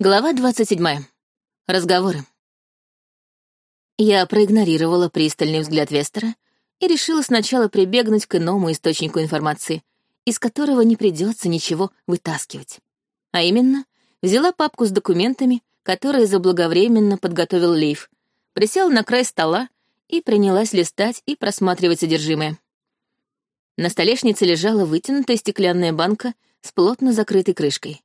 Глава 27. Разговоры. Я проигнорировала пристальный взгляд Вестера и решила сначала прибегнуть к иному источнику информации, из которого не придется ничего вытаскивать. А именно, взяла папку с документами, которые заблаговременно подготовил Лейв, присела на край стола и принялась листать и просматривать содержимое. На столешнице лежала вытянутая стеклянная банка с плотно закрытой крышкой.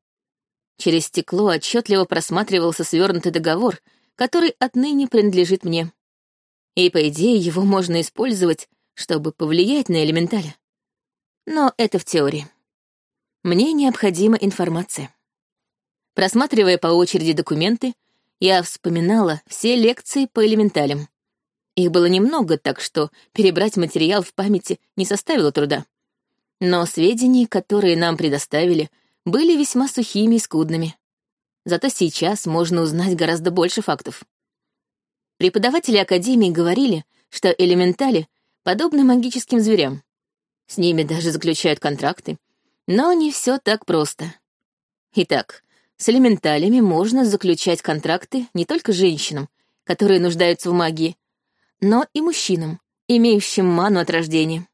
Через стекло отчетливо просматривался свернутый договор, который отныне принадлежит мне. И, по идее, его можно использовать, чтобы повлиять на элементаля. Но это в теории. Мне необходима информация. Просматривая по очереди документы, я вспоминала все лекции по элементалям. Их было немного, так что перебрать материал в памяти не составило труда. Но сведения, которые нам предоставили, были весьма сухими и скудными. Зато сейчас можно узнать гораздо больше фактов. Преподаватели Академии говорили, что элементали подобны магическим зверям. С ними даже заключают контракты. Но не все так просто. Итак, с элементалями можно заключать контракты не только женщинам, которые нуждаются в магии, но и мужчинам, имеющим ману от рождения.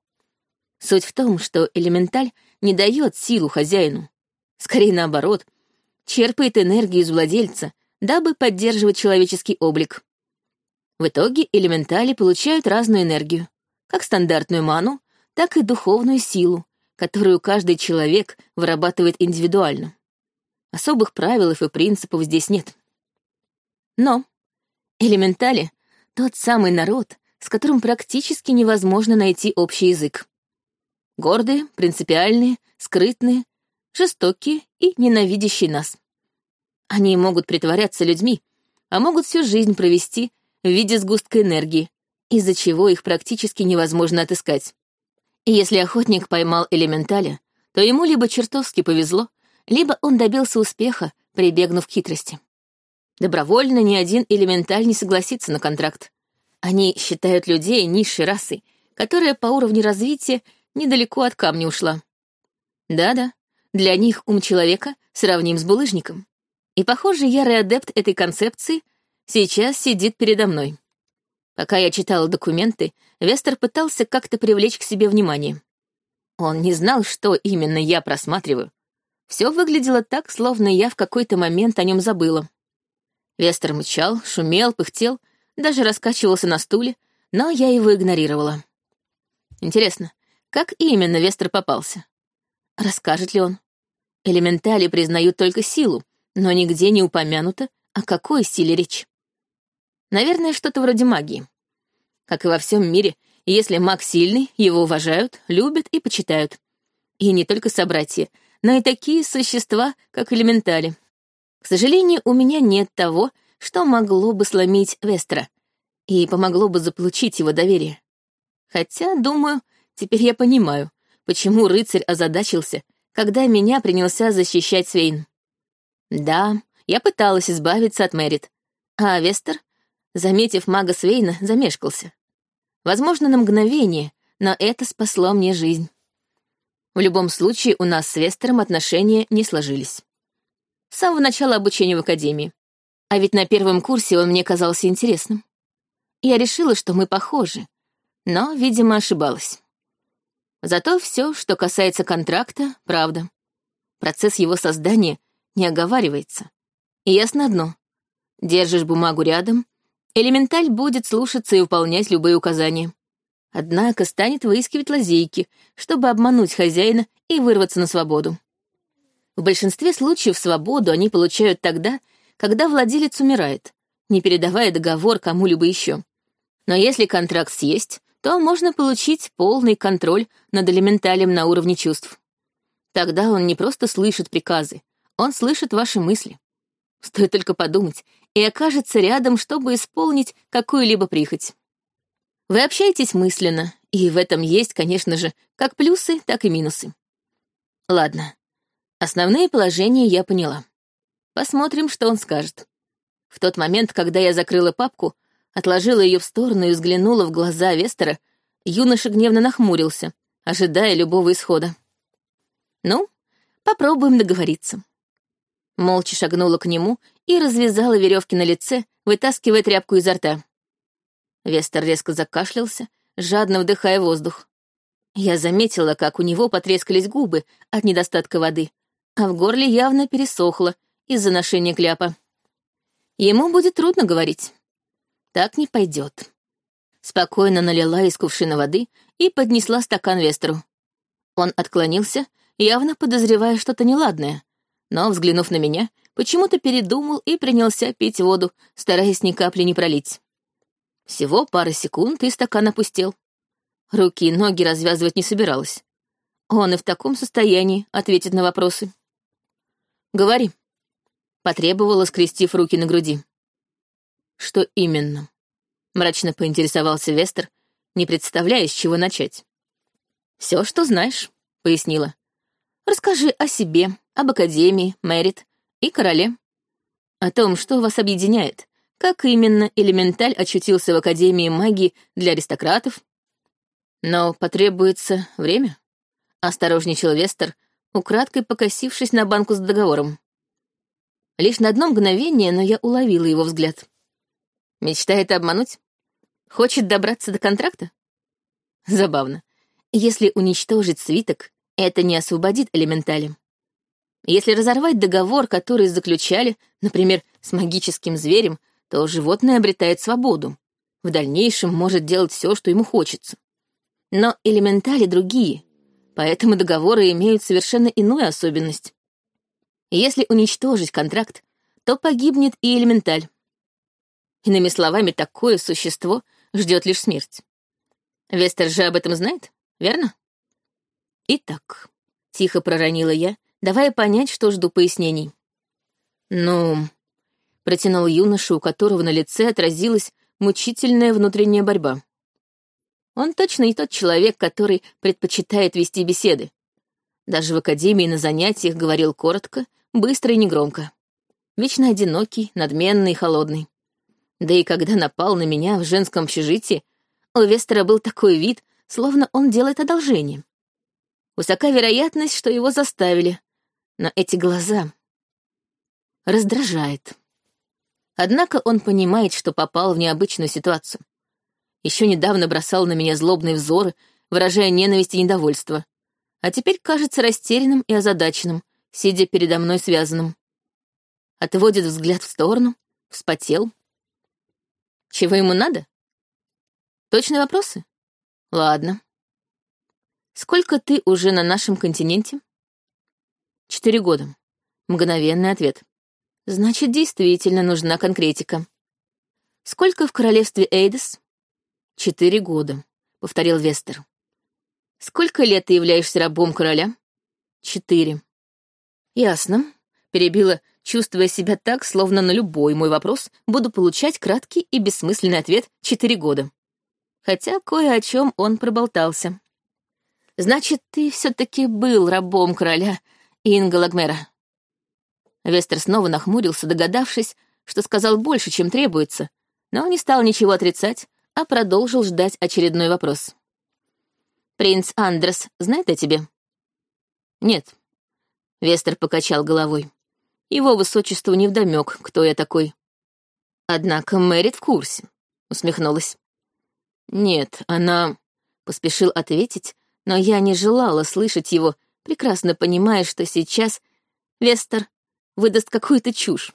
Суть в том, что элементаль не дает силу хозяину. Скорее наоборот, черпает энергию из владельца, дабы поддерживать человеческий облик. В итоге элементали получают разную энергию, как стандартную ману, так и духовную силу, которую каждый человек вырабатывает индивидуально. Особых правил и принципов здесь нет. Но элементали — тот самый народ, с которым практически невозможно найти общий язык. Гордые, принципиальные, скрытные, жестокие и ненавидящие нас. Они могут притворяться людьми, а могут всю жизнь провести в виде сгустка энергии, из-за чего их практически невозможно отыскать. И если охотник поймал элементаля, то ему либо чертовски повезло, либо он добился успеха, прибегнув к хитрости. Добровольно ни один элементаль не согласится на контракт. Они считают людей низшей расой, которая по уровню развития недалеко от камня ушла. Да-да, для них ум человека сравним с булыжником. И, похоже, ярый адепт этой концепции сейчас сидит передо мной. Пока я читала документы, Вестер пытался как-то привлечь к себе внимание. Он не знал, что именно я просматриваю. Все выглядело так, словно я в какой-то момент о нем забыла. Вестер мычал, шумел, пыхтел, даже раскачивался на стуле, но я его игнорировала. Интересно, как именно Вестер попался? Расскажет ли он? Элементали признают только силу, но нигде не упомянуто, о какой силе речь. Наверное, что-то вроде магии. Как и во всем мире, если маг сильный, его уважают, любят и почитают. И не только собратья, но и такие существа, как элементали. К сожалению, у меня нет того, что могло бы сломить Вестра и помогло бы заполучить его доверие. Хотя, думаю, теперь я понимаю, почему рыцарь озадачился когда меня принялся защищать Свейн. Да, я пыталась избавиться от Мэрит, а Вестер, заметив мага Свейна, замешкался. Возможно, на мгновение, но это спасло мне жизнь. В любом случае, у нас с Вестером отношения не сложились. С самого начала обучения в академии. А ведь на первом курсе он мне казался интересным. Я решила, что мы похожи, но, видимо, ошибалась. Зато все, что касается контракта, правда. Процесс его создания не оговаривается. И ясно одно. Держишь бумагу рядом, элементаль будет слушаться и выполнять любые указания. Однако станет выискивать лазейки, чтобы обмануть хозяина и вырваться на свободу. В большинстве случаев свободу они получают тогда, когда владелец умирает, не передавая договор кому-либо еще. Но если контракт съесть, то можно получить полный контроль над элементалем на уровне чувств. Тогда он не просто слышит приказы, он слышит ваши мысли. Стоит только подумать, и окажется рядом, чтобы исполнить какую-либо прихоть. Вы общаетесь мысленно, и в этом есть, конечно же, как плюсы, так и минусы. Ладно, основные положения я поняла. Посмотрим, что он скажет. В тот момент, когда я закрыла папку, отложила ее в сторону и взглянула в глаза Вестера, юноша гневно нахмурился, ожидая любого исхода. «Ну, попробуем договориться». Молча шагнула к нему и развязала веревки на лице, вытаскивая тряпку изо рта. Вестер резко закашлялся, жадно вдыхая воздух. Я заметила, как у него потрескались губы от недостатка воды, а в горле явно пересохло из-за ношения кляпа. Ему будет трудно говорить. Так не пойдет. Спокойно налила из кувшина воды и поднесла стакан Вестеру. Он отклонился, явно подозревая что-то неладное, но, взглянув на меня, почему-то передумал и принялся пить воду, стараясь ни капли не пролить. Всего пара секунд, и стакан опустел. Руки и ноги развязывать не собиралась. Он и в таком состоянии ответит на вопросы. «Говори», — потребовала, скрестив руки на груди. «Что именно?» — мрачно поинтересовался Вестер, не представляя, с чего начать. «Все, что знаешь», — пояснила. «Расскажи о себе, об Академии, Мэрит и Короле. О том, что вас объединяет, как именно элементаль очутился в Академии магии для аристократов. Но потребуется время», — осторожничал Вестер, украдкой покосившись на банку с договором. Лишь на одно мгновение, но я уловила его взгляд. Мечтает обмануть? Хочет добраться до контракта? Забавно. Если уничтожить свиток, это не освободит элементали. Если разорвать договор, который заключали, например, с магическим зверем, то животное обретает свободу. В дальнейшем может делать все, что ему хочется. Но элементали другие, поэтому договоры имеют совершенно иную особенность. Если уничтожить контракт, то погибнет и элементаль. Иными словами, такое существо ждет лишь смерть. Вестер же об этом знает, верно? Итак, тихо проронила я, давая понять, что жду пояснений. Ну, протянул юноша, у которого на лице отразилась мучительная внутренняя борьба. Он точно не тот человек, который предпочитает вести беседы. Даже в академии на занятиях говорил коротко, быстро и негромко. Вечно одинокий, надменный и холодный. Да и когда напал на меня в женском общежитии, у Вестера был такой вид, словно он делает одолжение. Высока вероятность, что его заставили, но эти глаза раздражает. Однако он понимает, что попал в необычную ситуацию. Еще недавно бросал на меня злобные взоры, выражая ненависть и недовольство. А теперь кажется растерянным и озадаченным, сидя передо мной связанным. Отводит взгляд в сторону, вспотел. Чего ему надо? Точные вопросы? Ладно. Сколько ты уже на нашем континенте? Четыре года. Мгновенный ответ. Значит, действительно нужна конкретика. Сколько в королевстве Эйдес? Четыре года, повторил Вестер. Сколько лет ты являешься рабом короля? Четыре. Ясно. Перебила, чувствуя себя так, словно на любой мой вопрос буду получать краткий и бессмысленный ответ четыре года. Хотя кое о чем он проболтался. Значит, ты все-таки был рабом короля Инга Лагмера. Вестер снова нахмурился, догадавшись, что сказал больше, чем требуется, но не стал ничего отрицать, а продолжил ждать очередной вопрос. «Принц Андрес знает о тебе?» «Нет». Вестер покачал головой. «Его высочеству невдомёк, кто я такой». «Однако Мэрит в курсе», — усмехнулась. «Нет, она...» — поспешил ответить, но я не желала слышать его, прекрасно понимая, что сейчас Вестер выдаст какую-то чушь.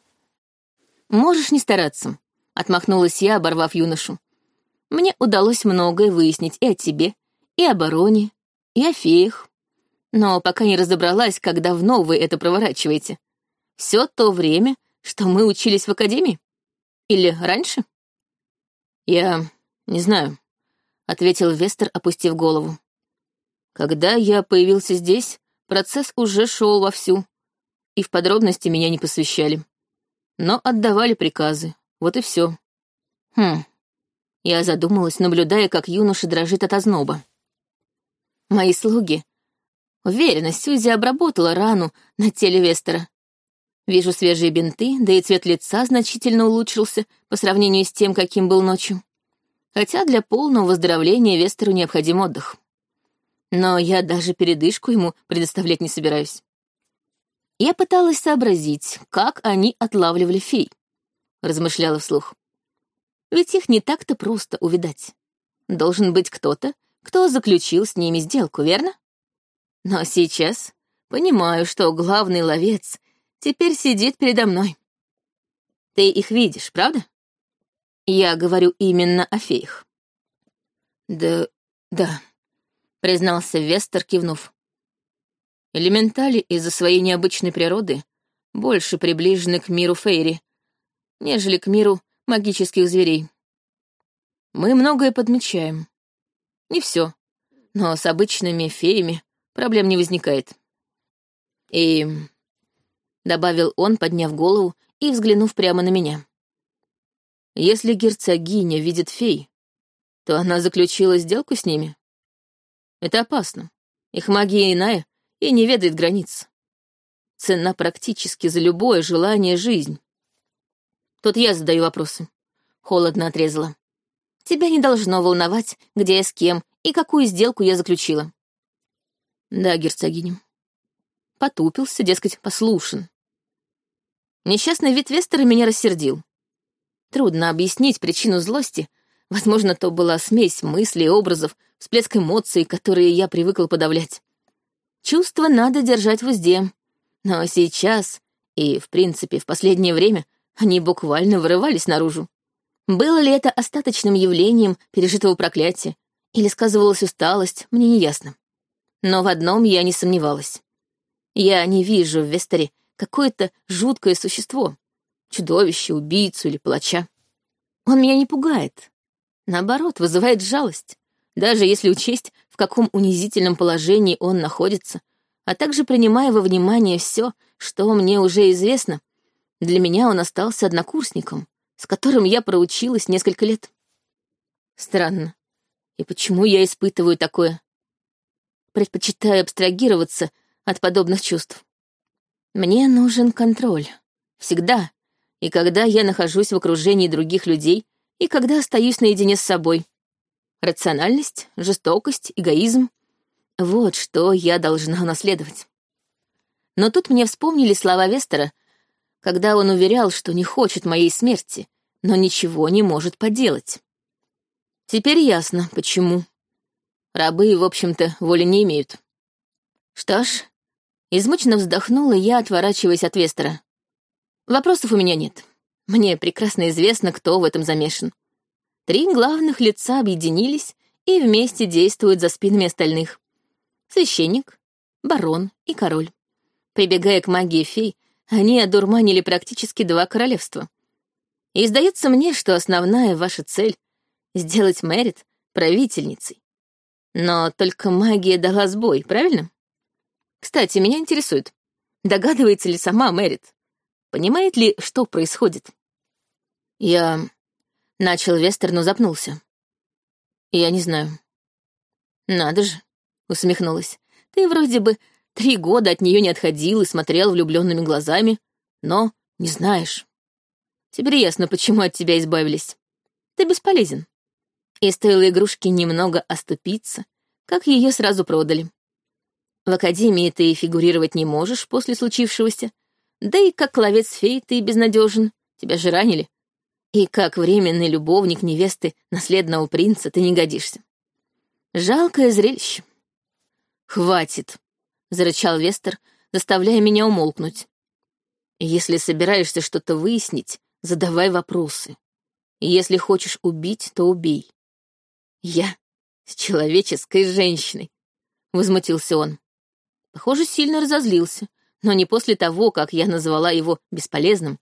«Можешь не стараться», — отмахнулась я, оборвав юношу. «Мне удалось многое выяснить и о тебе, и о бароне, и о феях. Но пока не разобралась, как давно вы это проворачиваете. Все то время, что мы учились в академии? Или раньше?» «Я не знаю», — ответил Вестер, опустив голову. Когда я появился здесь, процесс уже шел вовсю, и в подробности меня не посвящали. Но отдавали приказы, вот и все. Хм. Я задумалась, наблюдая, как юноша дрожит от озноба. Мои слуги. Уверена, Сьюзи обработала рану на теле Вестера. Вижу свежие бинты, да и цвет лица значительно улучшился по сравнению с тем, каким был ночью. Хотя для полного выздоровления Вестеру необходим отдых но я даже передышку ему предоставлять не собираюсь. Я пыталась сообразить, как они отлавливали фей. Размышляла вслух. Ведь их не так-то просто увидать. Должен быть кто-то, кто заключил с ними сделку, верно? Но сейчас понимаю, что главный ловец теперь сидит передо мной. Ты их видишь, правда? Я говорю именно о феях. Да, да, признался Вестер, кивнув. Элементали из-за своей необычной природы больше приближены к миру Фейри, нежели к миру магических зверей. Мы многое подмечаем. Не все, но с обычными феями проблем не возникает. И... Добавил он, подняв голову и взглянув прямо на меня. Если герцогиня видит фей, то она заключила сделку с ними. Это опасно. Их магия иная и не ведает границ. Цена практически за любое желание жизнь. Тут я задаю вопросы. Холодно отрезала. Тебя не должно волновать, где я с кем и какую сделку я заключила. Да, герцогиня. Потупился, дескать, послушен. Несчастный вид Вестера меня рассердил. Трудно объяснить причину злости. Возможно, то была смесь мыслей, образов, всплеск эмоций, которые я привыкла подавлять. Чувства надо держать в узде. Но сейчас, и, в принципе, в последнее время, они буквально вырывались наружу. Было ли это остаточным явлением пережитого проклятия, или сказывалась усталость, мне не ясно. Но в одном я не сомневалась. Я не вижу в Вестере какое-то жуткое существо, чудовище, убийцу или палача. Он меня не пугает. Наоборот, вызывает жалость, даже если учесть, в каком унизительном положении он находится, а также принимая во внимание все, что мне уже известно, для меня он остался однокурсником, с которым я проучилась несколько лет. Странно. И почему я испытываю такое? Предпочитаю абстрагироваться от подобных чувств. Мне нужен контроль. Всегда. И когда я нахожусь в окружении других людей, и когда остаюсь наедине с собой. Рациональность, жестокость, эгоизм — вот что я должна наследовать. Но тут мне вспомнили слова Вестера, когда он уверял, что не хочет моей смерти, но ничего не может поделать. Теперь ясно, почему. Рабы, в общем-то, воли не имеют. Что ж, Измученно вздохнула я, отворачиваясь от Вестера. Вопросов у меня нет. Мне прекрасно известно, кто в этом замешан. Три главных лица объединились и вместе действуют за спинами остальных. Священник, барон и король. Прибегая к магии фей, они одурманили практически два королевства. И сдается мне, что основная ваша цель — сделать Мэрит правительницей. Но только магия дала сбой, правильно? Кстати, меня интересует, догадывается ли сама Мэрит? Понимает ли, что происходит? Я... Начал Вестер, но запнулся. Я не знаю. Надо же, усмехнулась. Ты вроде бы три года от нее не отходил и смотрел влюбленными глазами, но не знаешь. Теперь ясно, почему от тебя избавились. Ты бесполезен. И стоило игрушке немного оступиться, как ее сразу продали. В Академии ты фигурировать не можешь после случившегося, да и как ловец фей ты безнадежен, тебя же ранили. И как временный любовник невесты наследного принца ты не годишься. Жалкое зрелище. «Хватит», — зарычал Вестер, заставляя меня умолкнуть. «Если собираешься что-то выяснить, задавай вопросы. Если хочешь убить, то убей». «Я с человеческой женщиной», — возмутился он. Похоже, сильно разозлился, но не после того, как я назвала его бесполезным,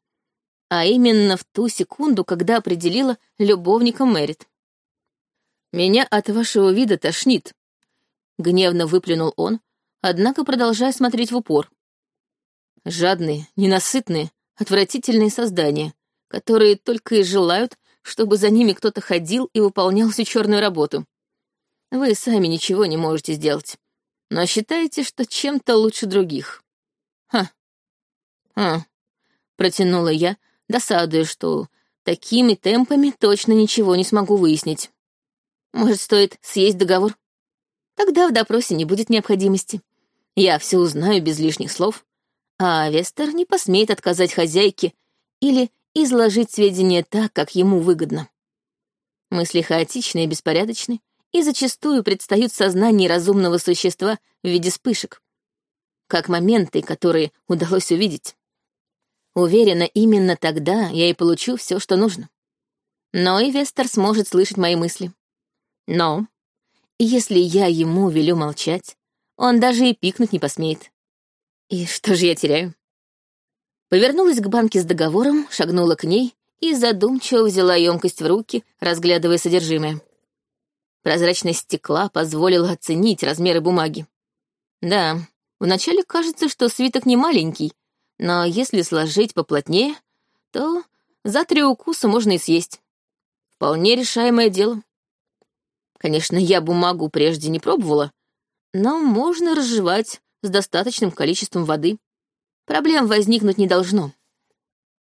а именно в ту секунду, когда определила любовником Мэрит. «Меня от вашего вида тошнит», — гневно выплюнул он, однако продолжая смотреть в упор. «Жадные, ненасытные, отвратительные создания, которые только и желают, чтобы за ними кто-то ходил и выполнял всю черную работу. Вы сами ничего не можете сделать но считаете, что чем-то лучше других. Ха. А, протянула я, досадуя, что такими темпами точно ничего не смогу выяснить. Может, стоит съесть договор? Тогда в допросе не будет необходимости. Я все узнаю без лишних слов, А Вестер не посмеет отказать хозяйке или изложить сведения так, как ему выгодно. Мысли хаотичны и беспорядочны, и зачастую предстают в сознании разумного существа в виде вспышек, как моменты, которые удалось увидеть. Уверена, именно тогда я и получу все, что нужно. Но и Вестер сможет слышать мои мысли. Но если я ему велю молчать, он даже и пикнуть не посмеет. И что же я теряю? Повернулась к банке с договором, шагнула к ней и задумчиво взяла емкость в руки, разглядывая содержимое. Прозрачность стекла позволила оценить размеры бумаги. Да, вначале кажется, что свиток не маленький, но если сложить поплотнее, то за три укуса можно и съесть. Вполне решаемое дело. Конечно, я бумагу прежде не пробовала, но можно разжевать с достаточным количеством воды. Проблем возникнуть не должно.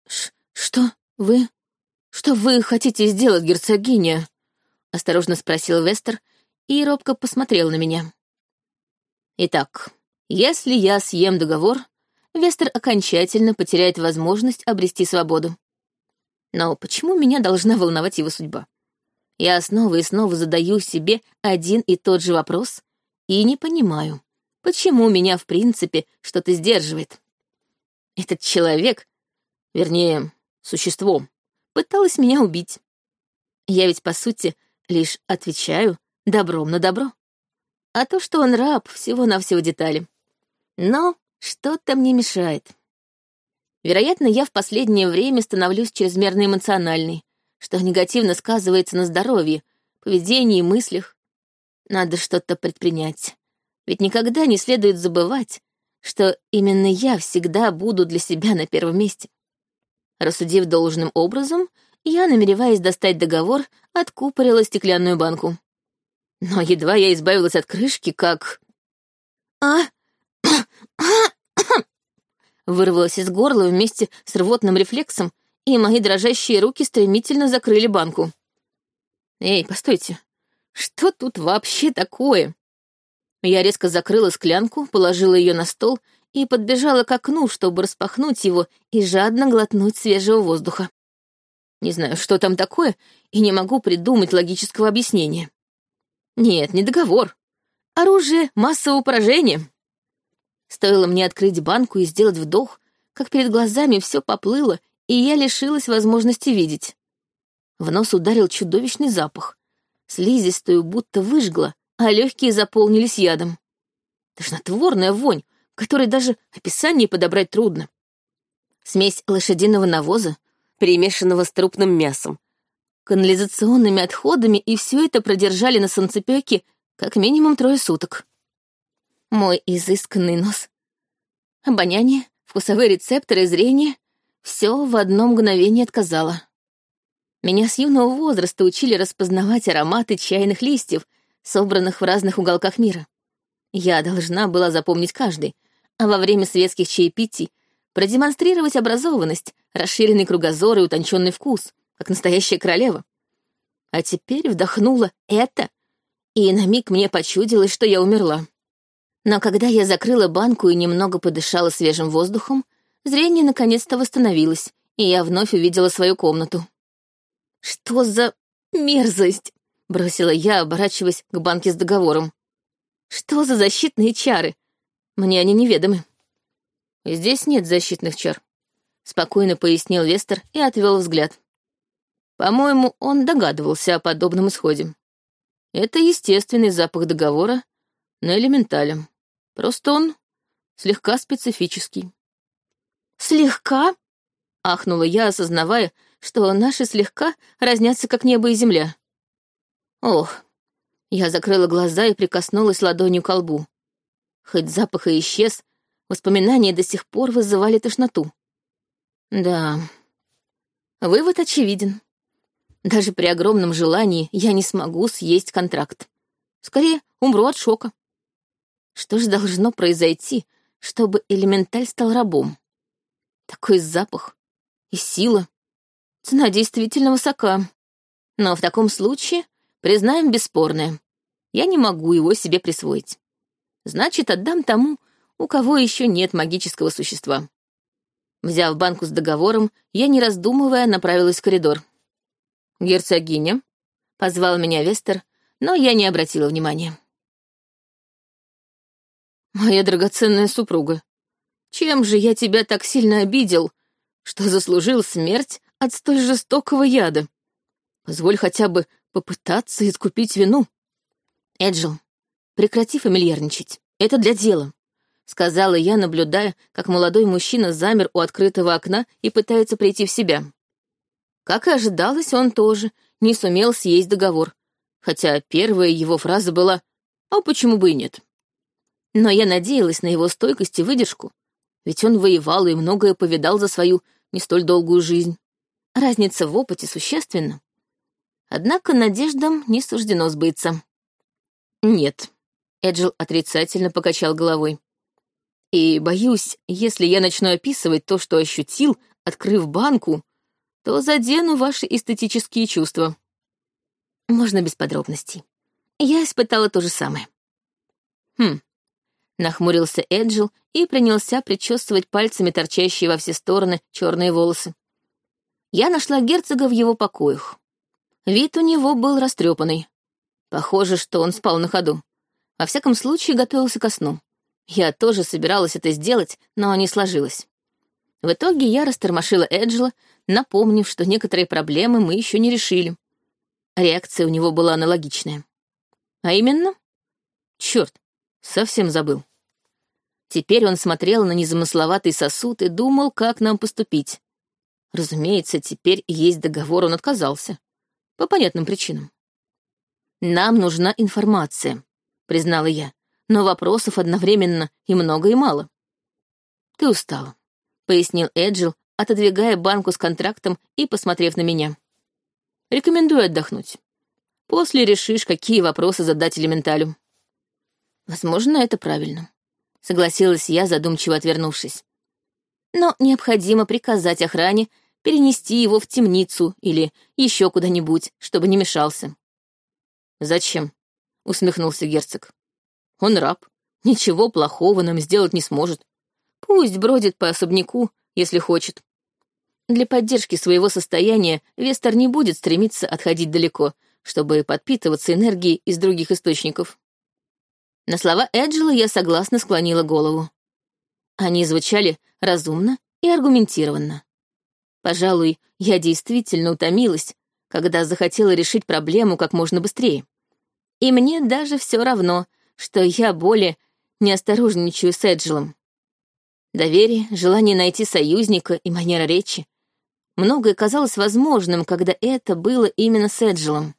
Ш «Что вы... что вы хотите сделать, герцогиня?» — осторожно спросил Вестер и робко посмотрел на меня. «Итак, если я съем договор, Вестер окончательно потеряет возможность обрести свободу. Но почему меня должна волновать его судьба? Я снова и снова задаю себе один и тот же вопрос и не понимаю, почему меня, в принципе, что-то сдерживает. Этот человек, вернее, существо, пыталось меня убить. Я ведь, по сути, лишь отвечаю добром на добро. А то, что он раб, всего-навсего детали. Но что-то мне мешает. Вероятно, я в последнее время становлюсь чрезмерно эмоциональной, что негативно сказывается на здоровье, поведении и мыслях. Надо что-то предпринять. Ведь никогда не следует забывать, что именно я всегда буду для себя на первом месте. Рассудив должным образом, я, намереваясь достать договор, откупорила стеклянную банку. Но едва я избавилась от крышки, как... «А, Вырвалось из горла вместе с рвотным рефлексом, и мои дрожащие руки стремительно закрыли банку. «Эй, постойте, что тут вообще такое?» Я резко закрыла склянку, положила ее на стол и подбежала к окну, чтобы распахнуть его и жадно глотнуть свежего воздуха. Не знаю, что там такое, и не могу придумать логического объяснения. Нет, не договор. Оружие массового поражения. Стоило мне открыть банку и сделать вдох, как перед глазами все поплыло, и я лишилась возможности видеть. В нос ударил чудовищный запах. Слизистую будто выжгла, а легкие заполнились ядом. Тошнотворная вонь, которой даже описание подобрать трудно. Смесь лошадиного навоза, перемешанного с трупным мясом, канализационными отходами, и все это продержали на солнцепёке как минимум трое суток. Мой изысканный нос. Обоняние, вкусовые рецепторы, зрение — все в одно мгновение отказало. Меня с юного возраста учили распознавать ароматы чайных листьев, собранных в разных уголках мира. Я должна была запомнить каждый, а во время светских чаепитий продемонстрировать образованность, расширенный кругозор и утонченный вкус, как настоящая королева. А теперь вдохнула это, и на миг мне почудилось, что я умерла. Но когда я закрыла банку и немного подышала свежим воздухом, зрение наконец-то восстановилось, и я вновь увидела свою комнату. «Что за мерзость?» — бросила я, оборачиваясь к банке с договором. «Что за защитные чары? Мне они неведомы». «Здесь нет защитных чар», — спокойно пояснил Вестер и отвел взгляд. По-моему, он догадывался о подобном исходе. Это естественный запах договора на элементале. Просто он слегка специфический. «Слегка?» — ахнула я, осознавая, что наши слегка разнятся, как небо и земля. Ох, я закрыла глаза и прикоснулась ладонью к лбу. Хоть запах и исчез, воспоминания до сих пор вызывали тошноту. Да, вывод очевиден. Даже при огромном желании я не смогу съесть контракт. Скорее, умру от шока. Что же должно произойти, чтобы элементаль стал рабом? Такой запах и сила. Цена действительно высока. Но в таком случае признаем бесспорное. Я не могу его себе присвоить. Значит, отдам тому, у кого еще нет магического существа. Взяв банку с договором, я, не раздумывая, направилась в коридор. «Герцогиня», — позвал меня Вестер, но я не обратила внимания. «Моя драгоценная супруга, чем же я тебя так сильно обидел, что заслужил смерть от столь жестокого яда? Позволь хотя бы попытаться искупить вину». «Эджил, прекрати фамильярничать. Это для дела», — сказала я, наблюдая, как молодой мужчина замер у открытого окна и пытается прийти в себя. Как и ожидалось, он тоже не сумел съесть договор, хотя первая его фраза была «А почему бы и нет?». Но я надеялась на его стойкость и выдержку, ведь он воевал и многое повидал за свою не столь долгую жизнь. Разница в опыте существенна. Однако надеждам не суждено сбыться. «Нет», — Эджил отрицательно покачал головой. «И боюсь, если я начну описывать то, что ощутил, открыв банку, то задену ваши эстетические чувства. Можно без подробностей. Я испытала то же самое. Хм. Нахмурился Эджил и принялся причесывать пальцами торчащие во все стороны черные волосы. Я нашла герцога в его покоях. Вид у него был растрепанный. Похоже, что он спал на ходу. Во всяком случае, готовился ко сну. Я тоже собиралась это сделать, но не сложилось. В итоге я растормошила Эджела, напомнив, что некоторые проблемы мы еще не решили. Реакция у него была аналогичная. А именно? Черт, совсем забыл. Теперь он смотрел на незамысловатый сосуд и думал, как нам поступить. Разумеется, теперь есть договор, он отказался. По понятным причинам. «Нам нужна информация», — признала я, но вопросов одновременно и много, и мало. «Ты устала», — пояснил Эджил, отодвигая банку с контрактом и посмотрев на меня. Рекомендую отдохнуть. После решишь, какие вопросы задать элементалю. Возможно, это правильно. Согласилась я, задумчиво отвернувшись. Но необходимо приказать охране перенести его в темницу или еще куда-нибудь, чтобы не мешался. «Зачем?» — усмехнулся герцог. «Он раб. Ничего плохого нам сделать не сможет. Пусть бродит по особняку, если хочет. Для поддержки своего состояния Вестер не будет стремиться отходить далеко, чтобы подпитываться энергией из других источников. На слова Эджела я согласно склонила голову. Они звучали разумно и аргументированно. Пожалуй, я действительно утомилась, когда захотела решить проблему как можно быстрее. И мне даже все равно, что я более неосторожничаю с Эджелом. Доверие, желание найти союзника и манера речи Многое казалось возможным, когда это было именно с Эджилом.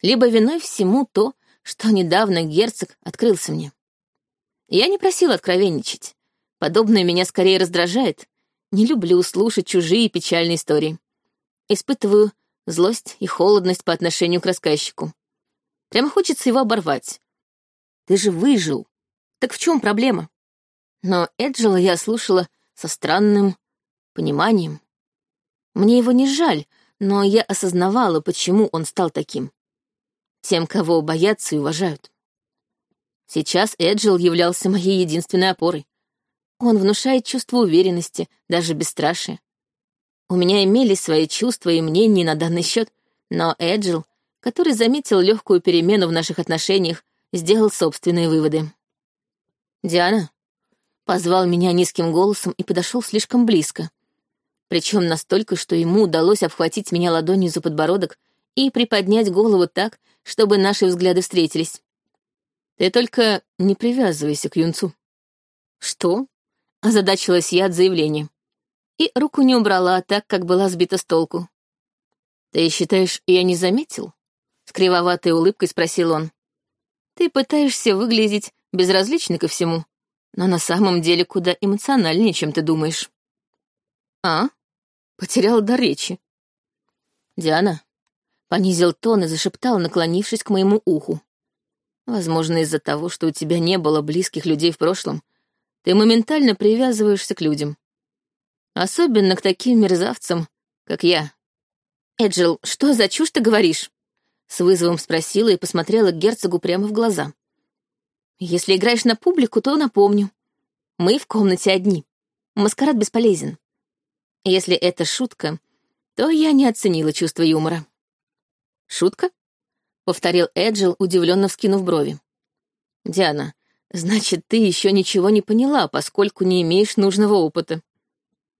Либо виной всему то, что недавно герцог открылся мне. Я не просила откровенничать. Подобное меня скорее раздражает. Не люблю слушать чужие печальные истории. Испытываю злость и холодность по отношению к рассказчику. Прямо хочется его оборвать. Ты же выжил. Так в чем проблема? Но Эджела я слушала со странным пониманием. Мне его не жаль, но я осознавала, почему он стал таким. Тем, кого боятся и уважают. Сейчас Эджил являлся моей единственной опорой. Он внушает чувство уверенности, даже бесстрашие. У меня имелись свои чувства и мнения на данный счет, но Эджил, который заметил легкую перемену в наших отношениях, сделал собственные выводы. «Диана», — позвал меня низким голосом и подошел слишком близко, причем настолько, что ему удалось обхватить меня ладонью за подбородок и приподнять голову так, чтобы наши взгляды встретились. Ты только не привязывайся к юнцу. Что? Озадачилась я от заявления. И руку не убрала, так как была сбита с толку. Ты считаешь, я не заметил? С кривоватой улыбкой спросил он. Ты пытаешься выглядеть безразлично ко всему, но на самом деле куда эмоциональнее, чем ты думаешь. А? Потерял до речи. Диана понизил тон и зашептал, наклонившись к моему уху. Возможно, из-за того, что у тебя не было близких людей в прошлом, ты моментально привязываешься к людям. Особенно к таким мерзавцам, как я. Эджил, что за чушь ты говоришь? С вызовом спросила и посмотрела герцогу прямо в глаза. Если играешь на публику, то напомню. Мы в комнате одни. Маскарад бесполезен. Если это шутка, то я не оценила чувство юмора. «Шутка?» — повторил Эджил, удивленно вскинув брови. «Диана, значит, ты еще ничего не поняла, поскольку не имеешь нужного опыта».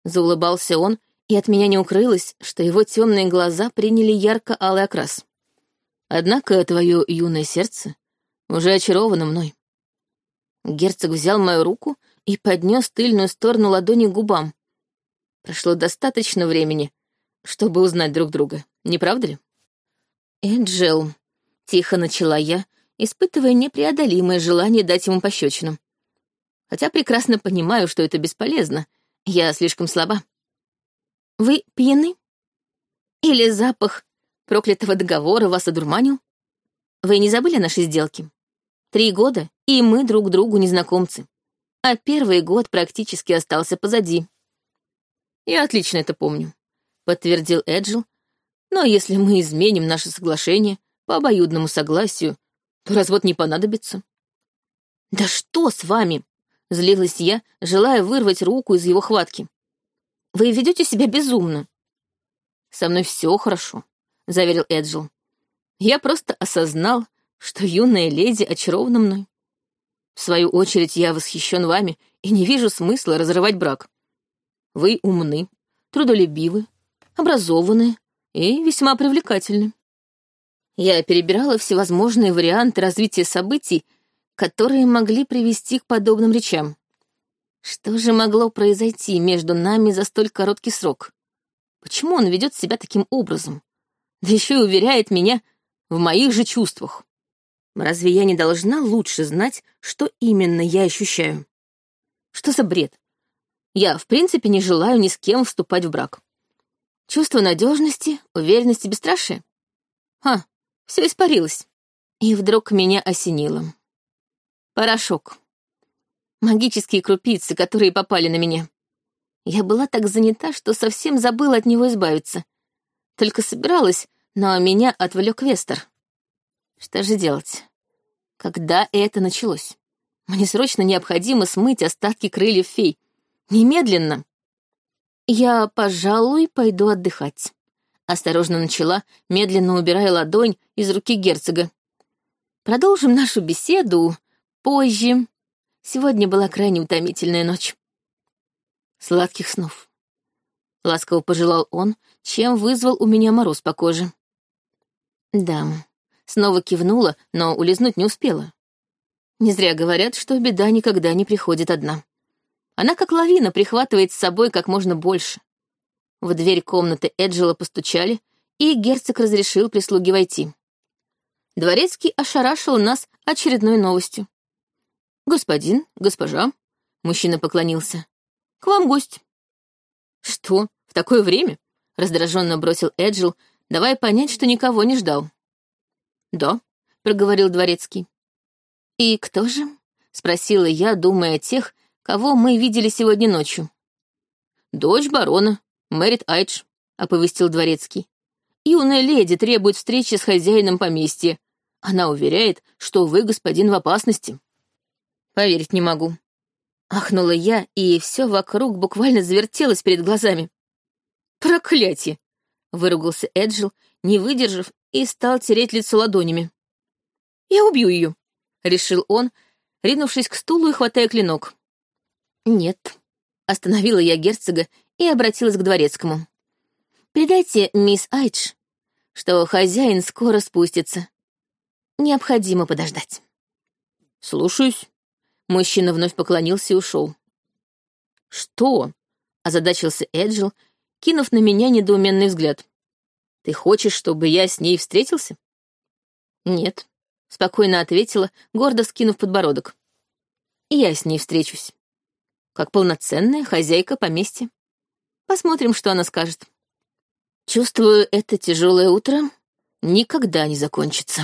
Заулыбался он, и от меня не укрылось, что его темные глаза приняли ярко-алый окрас. Однако твое юное сердце уже очаровано мной. Герцог взял мою руку и поднес тыльную сторону ладони к губам. Прошло достаточно времени, чтобы узнать друг друга, не правда ли? «Энджел», — тихо начала я, испытывая непреодолимое желание дать ему пощечину. Хотя прекрасно понимаю, что это бесполезно, я слишком слаба. «Вы пьяны? Или запах проклятого договора вас одурманил? Вы не забыли наши сделки? Три года, и мы друг другу незнакомцы. А первый год практически остался позади. Я отлично это помню, подтвердил Эджил. Но если мы изменим наше соглашение по обоюдному согласию, то развод не понадобится. Да что с вами? Злилась я, желая вырвать руку из его хватки. Вы ведете себя безумно. Со мной все хорошо, заверил Эджил. Я просто осознал, что юная леди очарована мной. В свою очередь, я восхищен вами и не вижу смысла разрывать брак. Вы умны, трудолюбивы, образованы и весьма привлекательны. Я перебирала всевозможные варианты развития событий, которые могли привести к подобным речам. Что же могло произойти между нами за столь короткий срок? Почему он ведет себя таким образом? Да еще и уверяет меня в моих же чувствах. Разве я не должна лучше знать, что именно я ощущаю? Что за бред? Я, в принципе, не желаю ни с кем вступать в брак. Чувство надежности, уверенности, бесстрашия? А, все испарилось. И вдруг меня осенило. Порошок. Магические крупицы, которые попали на меня. Я была так занята, что совсем забыла от него избавиться. Только собиралась, но меня отвлек Вестер. Что же делать? Когда это началось? Мне срочно необходимо смыть остатки крыльев фей. Немедленно. Я, пожалуй, пойду отдыхать. Осторожно начала, медленно убирая ладонь из руки герцога. Продолжим нашу беседу позже. Сегодня была крайне утомительная ночь. Сладких снов. Ласково пожелал он, чем вызвал у меня мороз по коже. Да, снова кивнула, но улизнуть не успела. Не зря говорят, что беда никогда не приходит одна. Она как лавина прихватывает с собой как можно больше. В дверь комнаты Эджела постучали, и герцог разрешил прислуге войти. Дворецкий ошарашил нас очередной новостью. «Господин, госпожа», — мужчина поклонился, — «к вам гость». «Что, такое время?» — раздраженно бросил Эджил, давая понять, что никого не ждал. «Да», — проговорил дворецкий. «И кто же?» — спросила я, думая о тех, кого мы видели сегодня ночью. «Дочь барона, Мэрит Айдж», — оповестил дворецкий. «Юная леди требует встречи с хозяином поместья. Она уверяет, что вы, господин, в опасности». «Поверить не могу». Ахнула я, и все вокруг буквально завертелось перед глазами. «Проклятие!» — выругался Эджил, не выдержав, и стал тереть лицо ладонями. «Я убью ее», — решил он, ринувшись к стулу и хватая клинок. «Нет», — остановила я герцога и обратилась к дворецкому. «Передайте мисс Айдж, что хозяин скоро спустится. Необходимо подождать». «Слушаюсь». Мужчина вновь поклонился и ушел. «Что?» — озадачился Эджил, кинув на меня недоуменный взгляд. Ты хочешь, чтобы я с ней встретился? Нет, спокойно ответила, гордо скинув подбородок. Я с ней встречусь. Как полноценная хозяйка поместья. Посмотрим, что она скажет. Чувствую, это тяжелое утро никогда не закончится.